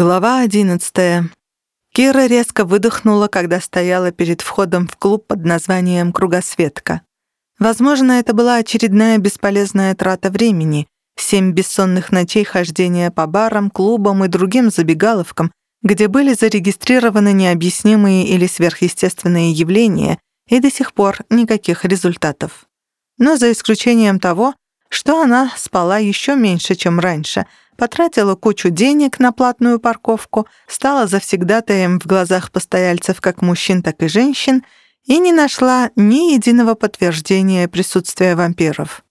Глава одиннадцатая. Кира резко выдохнула, когда стояла перед входом в клуб под названием «Кругосветка». Возможно, это была очередная бесполезная трата времени, семь бессонных ночей хождения по барам, клубам и другим забегаловкам, где были зарегистрированы необъяснимые или сверхъестественные явления, и до сих пор никаких результатов. Но за исключением того, что она спала еще меньше, чем раньше — потратила кучу денег на платную парковку, стала завсегдатаем в глазах постояльцев как мужчин, так и женщин и не нашла ни единого подтверждения присутствия вампиров.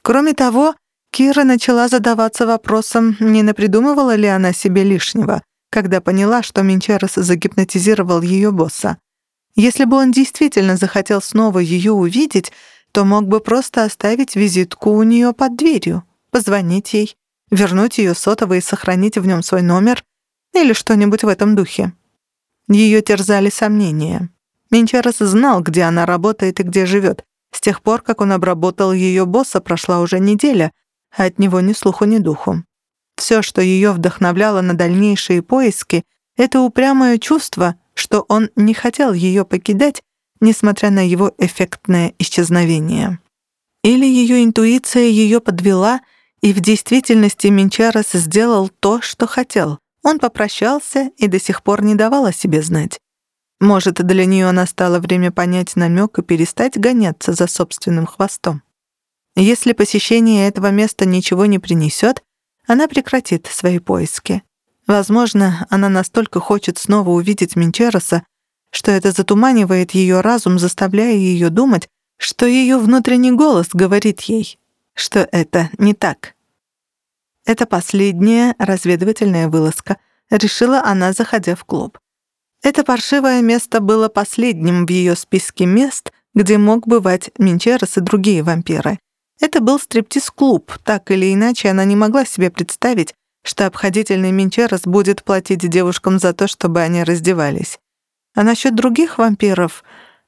Кроме того, Кира начала задаваться вопросом, не напридумывала ли она себе лишнего, когда поняла, что Минчерос загипнотизировал ее босса. Если бы он действительно захотел снова ее увидеть, то мог бы просто оставить визитку у нее под дверью, позвонить ей, вернуть ее сотовый и сохранить в нем свой номер или что-нибудь в этом духе. Ее терзали сомнения. Минчерес знал, где она работает и где живет. С тех пор, как он обработал ее босса, прошла уже неделя, а от него ни слуху, ни духу. Все, что ее вдохновляло на дальнейшие поиски, это упрямое чувство, что он не хотел ее покидать, несмотря на его эффектное исчезновение. Или ее интуиция ее подвела — и в действительности Минчарос сделал то, что хотел. Он попрощался и до сих пор не давал о себе знать. Может, для нее настало время понять намек и перестать гоняться за собственным хвостом. Если посещение этого места ничего не принесет, она прекратит свои поиски. Возможно, она настолько хочет снова увидеть Минчероса, что это затуманивает ее разум, заставляя ее думать, что ее внутренний голос говорит ей что это не так. Это последняя разведывательная вылазка, решила она, заходя в клуб. Это паршивое место было последним в ее списке мест, где мог бывать Минчерос и другие вампиры. Это был стриптиз-клуб, так или иначе она не могла себе представить, что обходительный Минчерос будет платить девушкам за то, чтобы они раздевались. А насчет других вампиров,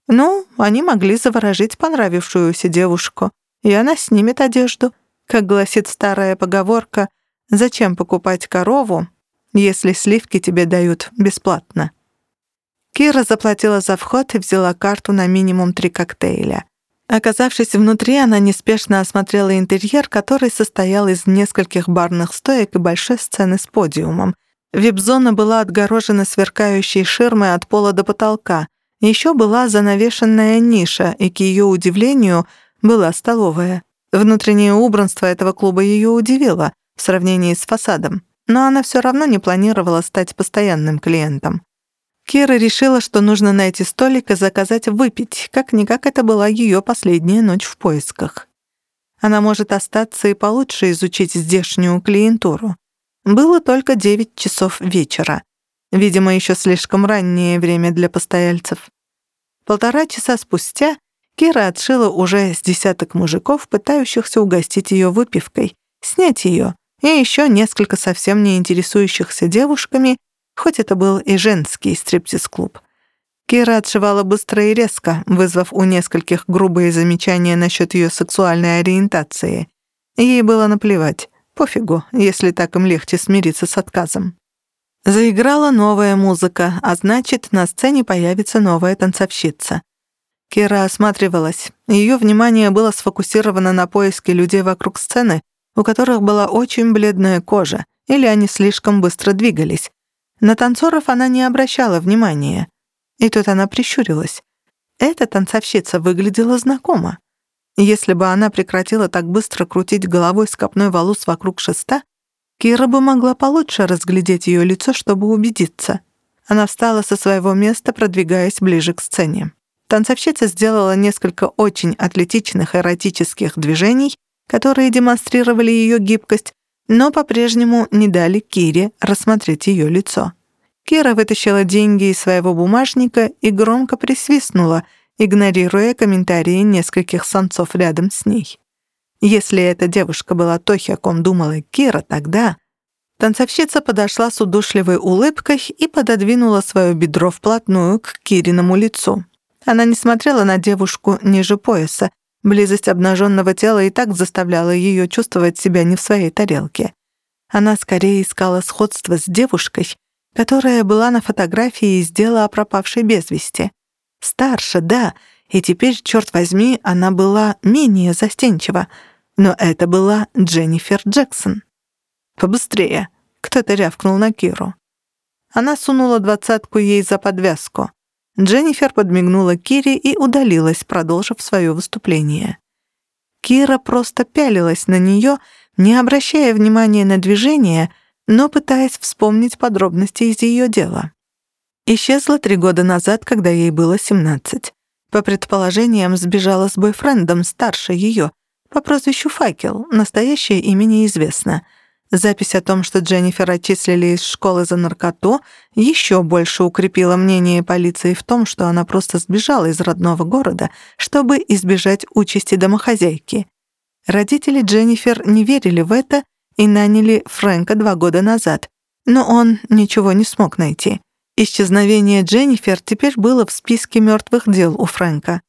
ну, они могли заворожить понравившуюся девушку и она снимет одежду. Как гласит старая поговорка, «Зачем покупать корову, если сливки тебе дают бесплатно?» Кира заплатила за вход и взяла карту на минимум три коктейля. Оказавшись внутри, она неспешно осмотрела интерьер, который состоял из нескольких барных стоек и большой сцены с подиумом. Вип-зона была отгорожена сверкающей ширмой от пола до потолка. Еще была занавешенная ниша, и, к ее удивлению, была столовая. Внутреннее убранство этого клуба ее удивило в сравнении с фасадом, но она все равно не планировала стать постоянным клиентом. Кира решила, что нужно найти столик и заказать выпить, как-никак это была ее последняя ночь в поисках. Она может остаться и получше изучить здешнюю клиентуру. Было только девять часов вечера. Видимо, еще слишком раннее время для постояльцев. Полтора часа спустя Кира отшила уже с десяток мужиков, пытающихся угостить ее выпивкой, снять ее, и еще несколько совсем не интересующихся девушками, хоть это был и женский стриптиз-клуб. Кира отшивала быстро и резко, вызвав у нескольких грубые замечания насчет ее сексуальной ориентации. Ей было наплевать. Пофигу, если так им легче смириться с отказом. Заиграла новая музыка, а значит, на сцене появится новая танцовщица. Кира осматривалась. Ее внимание было сфокусировано на поиске людей вокруг сцены, у которых была очень бледная кожа, или они слишком быстро двигались. На танцоров она не обращала внимания. И тут она прищурилась. Эта танцовщица выглядела знакомо. Если бы она прекратила так быстро крутить головой с копной волос вокруг шеста, Кира бы могла получше разглядеть ее лицо, чтобы убедиться. Она встала со своего места, продвигаясь ближе к сцене. Танцовщица сделала несколько очень атлетичных эротических движений, которые демонстрировали ее гибкость, но по-прежнему не дали Кире рассмотреть ее лицо. Кира вытащила деньги из своего бумажника и громко присвистнула, игнорируя комментарии нескольких самцов рядом с ней. Если эта девушка была той, о ком думала Кира тогда... Танцовщица подошла с удушливой улыбкой и пододвинула свое бедро вплотную к Кириному лицу. Она не смотрела на девушку ниже пояса. Близость обнаженного тела и так заставляла ее чувствовать себя не в своей тарелке. Она скорее искала сходство с девушкой, которая была на фотографии из дела о пропавшей без вести. Старше, да, и теперь, черт возьми, она была менее застенчива. Но это была Дженнифер Джексон. «Побыстрее!» — кто-то рявкнул на Киру. Она сунула двадцатку ей за подвязку. Дженнифер подмигнула Кире и удалилась, продолжив свое выступление. Кира просто пялилась на нее, не обращая внимания на движение, но пытаясь вспомнить подробности из ее дела. Исчезла три года назад, когда ей было 17. По предположениям, сбежала с бойфрендом старше ее, по прозвищу Факел, настоящее имя неизвестно. Запись о том, что Дженнифер отчислили из школы за наркоту, еще больше укрепила мнение полиции в том, что она просто сбежала из родного города, чтобы избежать участи домохозяйки. Родители Дженнифер не верили в это и наняли Фрэнка два года назад, но он ничего не смог найти. Исчезновение Дженнифер теперь было в списке мертвых дел у Фрэнка.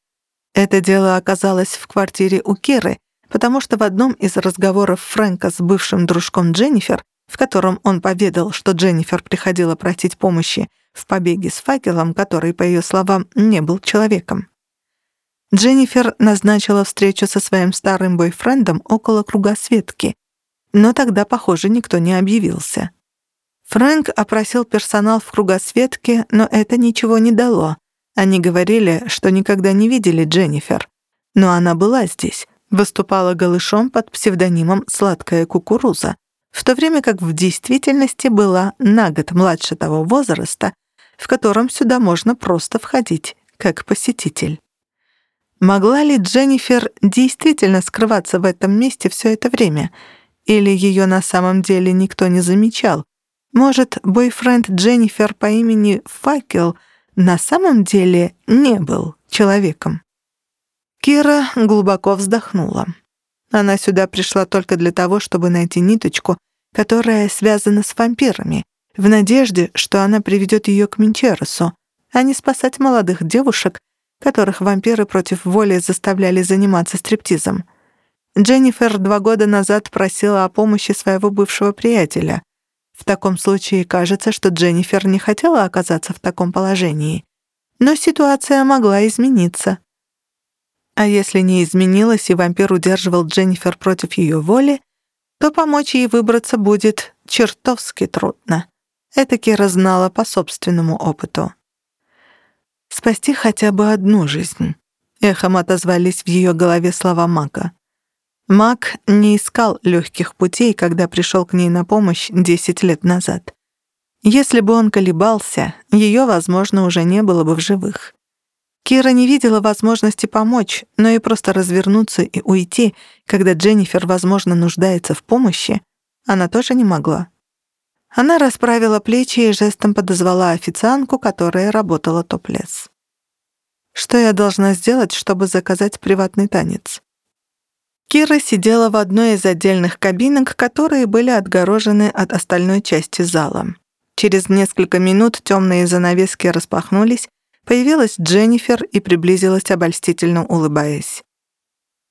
Это дело оказалось в квартире у Керы, потому что в одном из разговоров Фрэнка с бывшим дружком Дженнифер, в котором он поведал, что Дженнифер приходила просить помощи в побеге с факелом, который, по ее словам, не был человеком. Дженнифер назначила встречу со своим старым бойфрендом около кругосветки, но тогда, похоже, никто не объявился. Фрэнк опросил персонал в кругосветке, но это ничего не дало. Они говорили, что никогда не видели Дженнифер. Но она была здесь, выступала голышом под псевдонимом «Сладкая кукуруза», в то время как в действительности была на год младше того возраста, в котором сюда можно просто входить, как посетитель. Могла ли Дженнифер действительно скрываться в этом месте все это время? Или ее на самом деле никто не замечал, может, бойфренд Дженнифер по имени Факел на самом деле не был человеком? Кира глубоко вздохнула. Она сюда пришла только для того, чтобы найти ниточку, которая связана с вампирами, в надежде, что она приведет ее к Минчеросу, а не спасать молодых девушек, которых вампиры против воли заставляли заниматься стриптизом. Дженнифер два года назад просила о помощи своего бывшего приятеля. В таком случае кажется, что Дженнифер не хотела оказаться в таком положении. Но ситуация могла измениться. А если не изменилась и вампир удерживал Дженнифер против ее воли, то помочь ей выбраться будет чертовски трудно. Это Кира знала по собственному опыту. «Спасти хотя бы одну жизнь», — эхом отозвались в ее голове слова Мака. Мак не искал легких путей, когда пришел к ней на помощь 10 лет назад. Если бы он колебался, ее, возможно, уже не было бы в живых. Кира не видела возможности помочь, но и просто развернуться и уйти, когда Дженнифер, возможно, нуждается в помощи, она тоже не могла. Она расправила плечи и жестом подозвала официантку, которая работала топлес. «Что я должна сделать, чтобы заказать приватный танец?» Кира сидела в одной из отдельных кабинок, которые были отгорожены от остальной части зала. Через несколько минут темные занавески распахнулись, появилась Дженнифер и приблизилась, обольстительно улыбаясь.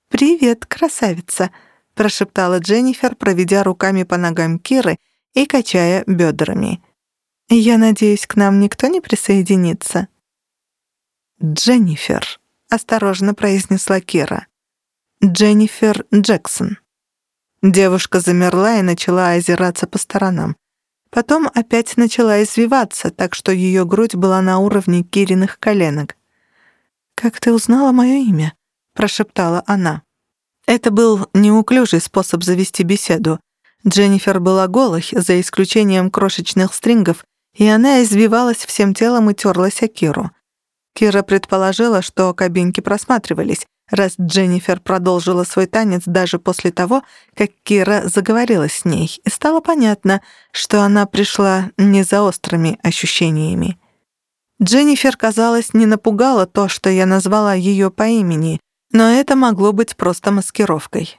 «Привет, красавица», — прошептала Дженнифер, проведя руками по ногам Киры и качая бедрами. «Я надеюсь, к нам никто не присоединится?» «Дженнифер», — осторожно произнесла Кира. Дженнифер Джексон. Девушка замерла и начала озираться по сторонам. Потом опять начала извиваться, так что ее грудь была на уровне Кириных коленок. «Как ты узнала мое имя?» — прошептала она. Это был неуклюжий способ завести беседу. Дженнифер была голой, за исключением крошечных стрингов, и она извивалась всем телом и терлась о Киру. Кира предположила, что кабинки просматривались, раз Дженнифер продолжила свой танец даже после того, как Кира заговорила с ней, и стало понятно, что она пришла не за острыми ощущениями. Дженнифер, казалось, не напугала то, что я назвала ее по имени, но это могло быть просто маскировкой.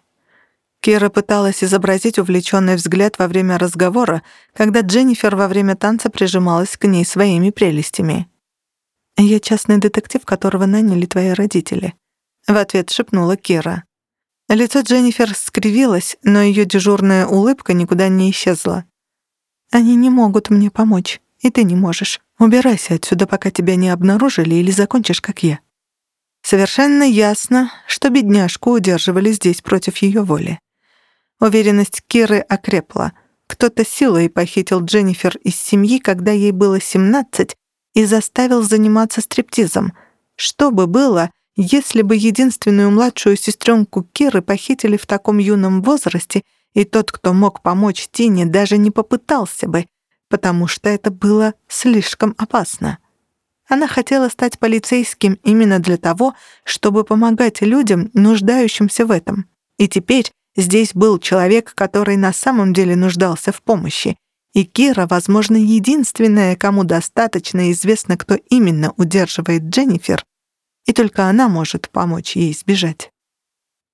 Кира пыталась изобразить увлеченный взгляд во время разговора, когда Дженнифер во время танца прижималась к ней своими прелестями. «Я частный детектив, которого наняли твои родители», — в ответ шепнула Кира. Лицо Дженнифер скривилось, но ее дежурная улыбка никуда не исчезла. «Они не могут мне помочь, и ты не можешь. Убирайся отсюда, пока тебя не обнаружили, или закончишь, как я». Совершенно ясно, что бедняжку удерживали здесь против ее воли. Уверенность Киры окрепла. Кто-то силой похитил Дженнифер из семьи, когда ей было 17, и заставил заниматься стриптизом. Что бы было, если бы единственную младшую сестренку Киры похитили в таком юном возрасте, и тот, кто мог помочь Тине, даже не попытался бы, потому что это было слишком опасно. Она хотела стать полицейским именно для того, чтобы помогать людям, нуждающимся в этом. И теперь здесь был человек, который на самом деле нуждался в помощи. И Кира, возможно, единственная, кому достаточно известно, кто именно удерживает Дженнифер, и только она может помочь ей сбежать.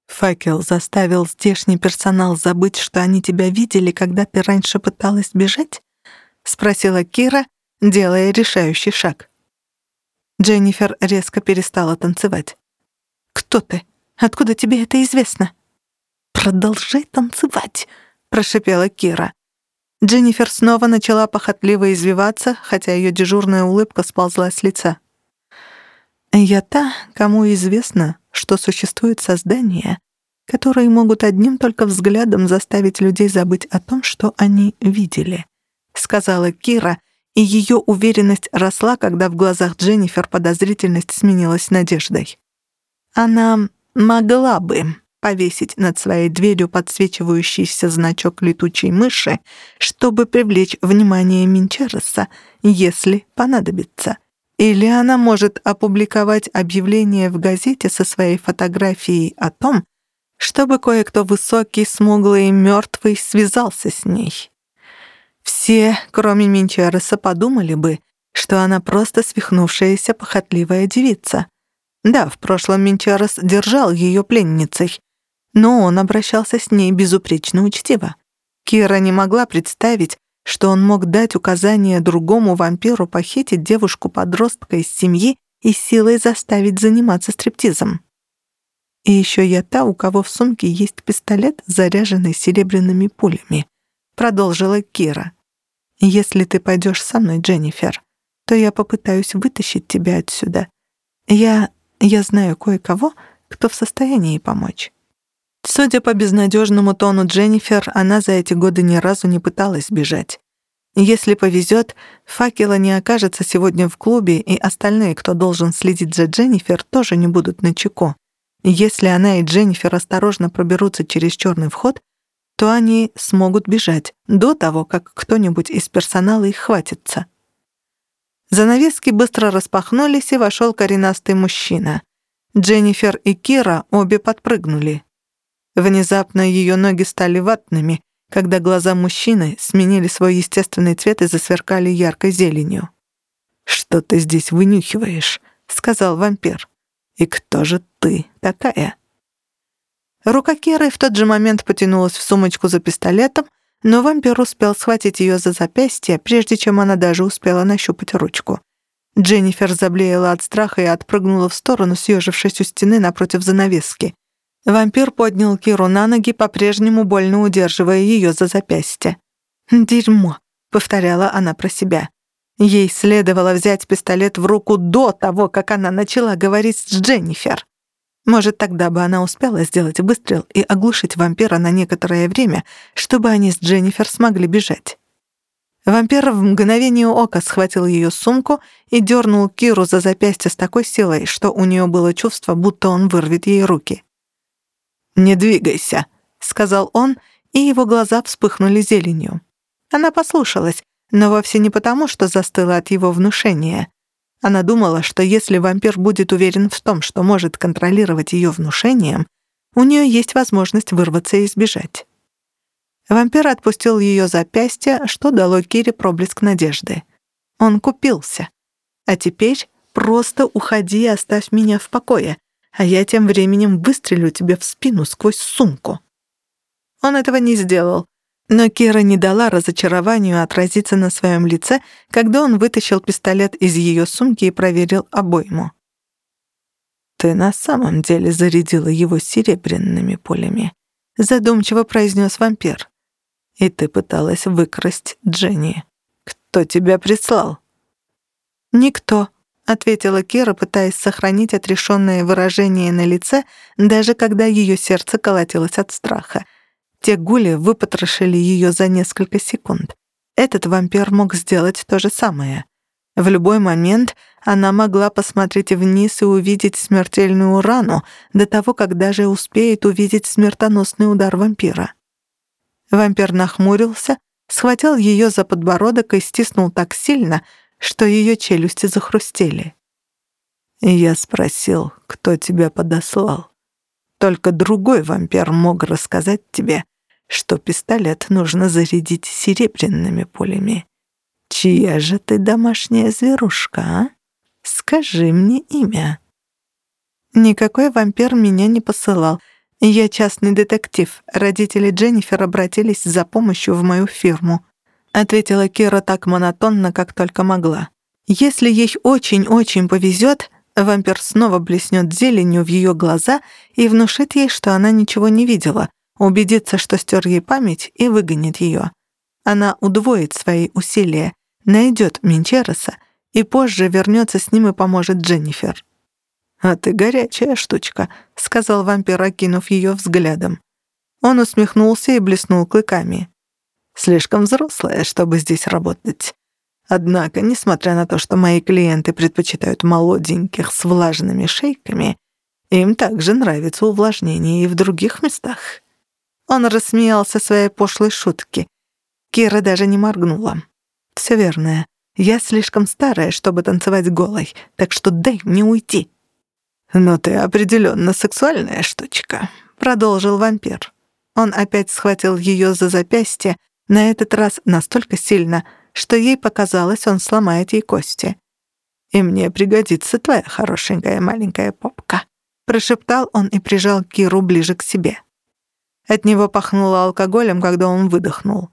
Факел заставил здешний персонал забыть, что они тебя видели, когда ты раньше пыталась бежать? Спросила Кира, делая решающий шаг. Дженнифер резко перестала танцевать. «Кто ты? Откуда тебе это известно?» «Продолжай танцевать», — прошипела Кира. Дженнифер снова начала похотливо извиваться, хотя ее дежурная улыбка сползла с лица. Я та, кому известно, что существуют создания, которые могут одним только взглядом заставить людей забыть о том, что они видели, сказала Кира, и ее уверенность росла, когда в глазах Дженнифер подозрительность сменилась надеждой. Она могла бы повесить над своей дверью подсвечивающийся значок летучей мыши, чтобы привлечь внимание Минчереса, если понадобится — или она может опубликовать объявление в газете со своей фотографией о том, чтобы кое-кто высокий, смуглый и мертвый связался с ней. Все, кроме Минчареса, подумали бы, что она просто свихнувшаяся похотливая девица. Да, в прошлом Минчарес держал ее пленницей, но он обращался с ней безупречно учтиво. Кира не могла представить, что он мог дать указание другому вампиру похитить девушку-подростка из семьи и силой заставить заниматься стриптизом. И еще я та, у кого в сумке есть пистолет, заряженный серебряными пулями, продолжила Кира. Если ты пойдешь со мной, Дженнифер, то я попытаюсь вытащить тебя отсюда. Я... я знаю кое-кого, кто в состоянии помочь. Судя по безнадежному тону Дженнифер, она за эти годы ни разу не пыталась бежать. Если повезет, факела не окажется сегодня в клубе, и остальные, кто должен следить за Дженнифер, тоже не будут на чеку. Если она и Дженнифер осторожно проберутся через черный вход, то они смогут бежать до того, как кто-нибудь из персонала их хватится. Занавески быстро распахнулись, и вошел коренастый мужчина. Дженнифер и Кира обе подпрыгнули. Внезапно ее ноги стали ватными, когда глаза мужчины сменили свой естественный цвет и засверкали яркой зеленью. «Что ты здесь вынюхиваешь?» — сказал вампир. «И кто же ты такая?» Рука Керы в тот же момент потянулась в сумочку за пистолетом, но вампир успел схватить ее за запястье, прежде чем она даже успела нащупать ручку. Дженнифер заблеяла от страха и отпрыгнула в сторону, съежившись у стены напротив занавески. Вампир поднял Киру на ноги, по-прежнему больно удерживая ее за запястье. «Дерьмо», — повторяла она про себя. Ей следовало взять пистолет в руку до того, как она начала говорить с Дженнифер. Может, тогда бы она успела сделать выстрел и оглушить вампира на некоторое время, чтобы они с Дженнифер смогли бежать. Вампир в мгновение ока схватил ее сумку и дернул Киру за запястье с такой силой, что у нее было чувство, будто он вырвет ей руки. «Не двигайся», — сказал он, и его глаза вспыхнули зеленью. Она послушалась, но вовсе не потому, что застыла от его внушения. Она думала, что если вампир будет уверен в том, что может контролировать ее внушением, у нее есть возможность вырваться и сбежать. Вампир отпустил ее запястье, что дало Кире проблеск надежды. Он купился. А теперь просто уходи и оставь меня в покое а я тем временем выстрелю тебе в спину сквозь сумку». Он этого не сделал, но Кира не дала разочарованию отразиться на своем лице, когда он вытащил пистолет из ее сумки и проверил обойму. «Ты на самом деле зарядила его серебряными пулями», — задумчиво произнес вампир. «И ты пыталась выкрасть Дженни. Кто тебя прислал?» «Никто», — ответила Кира, пытаясь сохранить отрешенное выражение на лице, даже когда ее сердце колотилось от страха. Те гули выпотрошили ее за несколько секунд. Этот вампир мог сделать то же самое. В любой момент она могла посмотреть вниз и увидеть смертельную рану до того, как даже успеет увидеть смертоносный удар вампира. Вампир нахмурился, схватил ее за подбородок и стиснул так сильно, что ее челюсти захрустели. «Я спросил, кто тебя подослал. Только другой вампир мог рассказать тебе, что пистолет нужно зарядить серебряными пулями. Чья же ты домашняя зверушка, а? Скажи мне имя». «Никакой вампир меня не посылал. Я частный детектив. Родители Дженнифер обратились за помощью в мою фирму», — ответила Кира так монотонно, как только могла. «Если ей очень-очень повезет, вампир снова блеснет зеленью в ее глаза и внушит ей, что она ничего не видела, убедится, что стер ей память и выгонит ее. Она удвоит свои усилия, найдет Минчероса и позже вернется с ним и поможет Дженнифер. «А ты горячая штучка», — сказал вампир, окинув ее взглядом. Он усмехнулся и блеснул клыками. «Слишком взрослая, чтобы здесь работать. Однако, несмотря на то, что мои клиенты предпочитают молоденьких с влажными шейками, им также нравится увлажнение и в других местах». Он рассмеялся своей пошлой шутки. Кира даже не моргнула. «Все верное. Я слишком старая, чтобы танцевать голой, так что дай мне уйти». «Но ты определенно сексуальная штучка», — продолжил вампир. Он опять схватил ее за запястье, на этот раз настолько сильно, что ей показалось, он сломает ей кости. «И мне пригодится твоя хорошенькая маленькая попка», — прошептал он и прижал Киру ближе к себе. От него пахнуло алкоголем, когда он выдохнул.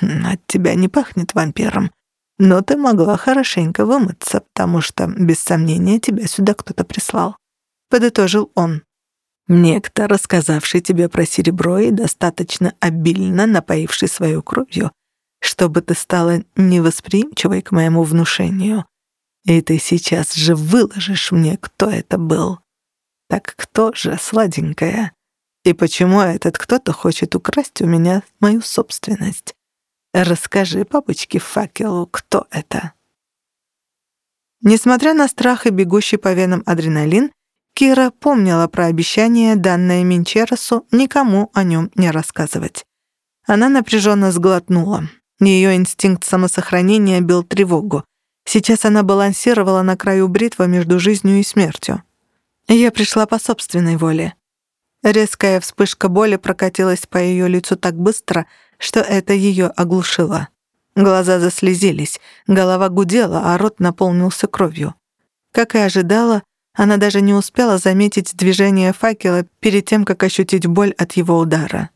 «Хм, «От тебя не пахнет вампиром», но ты могла хорошенько вымыться, потому что, без сомнения, тебя сюда кто-то прислал. Подытожил он. Некто, рассказавший тебе про серебро и достаточно обильно напоивший свою кровью, чтобы ты стала невосприимчивой к моему внушению. И ты сейчас же выложишь мне, кто это был. Так кто же, сладенькая? И почему этот кто-то хочет украсть у меня мою собственность? Расскажи папочке факелу, кто это. Несмотря на страх и бегущий по венам адреналин, Кира помнила про обещание, данное Минчеросу, никому о нем не рассказывать. Она напряженно сглотнула. Ее инстинкт самосохранения бил тревогу. Сейчас она балансировала на краю бритвы между жизнью и смертью. Я пришла по собственной воле. Резкая вспышка боли прокатилась по ее лицу так быстро, что это ее оглушило. Глаза заслезились, голова гудела, а рот наполнился кровью. Как и ожидала, она даже не успела заметить движение факела перед тем, как ощутить боль от его удара.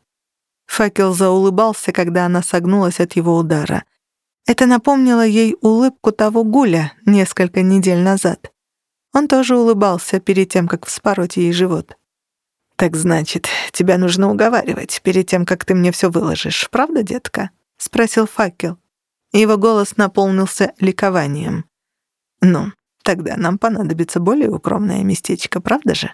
Факел заулыбался, когда она согнулась от его удара. Это напомнило ей улыбку того гуля несколько недель назад. Он тоже улыбался перед тем, как вспороть ей живот. «Так значит, тебя нужно уговаривать перед тем, как ты мне все выложишь, правда, детка?» — спросил факел. Его голос наполнился ликованием. «Ну, тогда нам понадобится более укромное местечко, правда же?»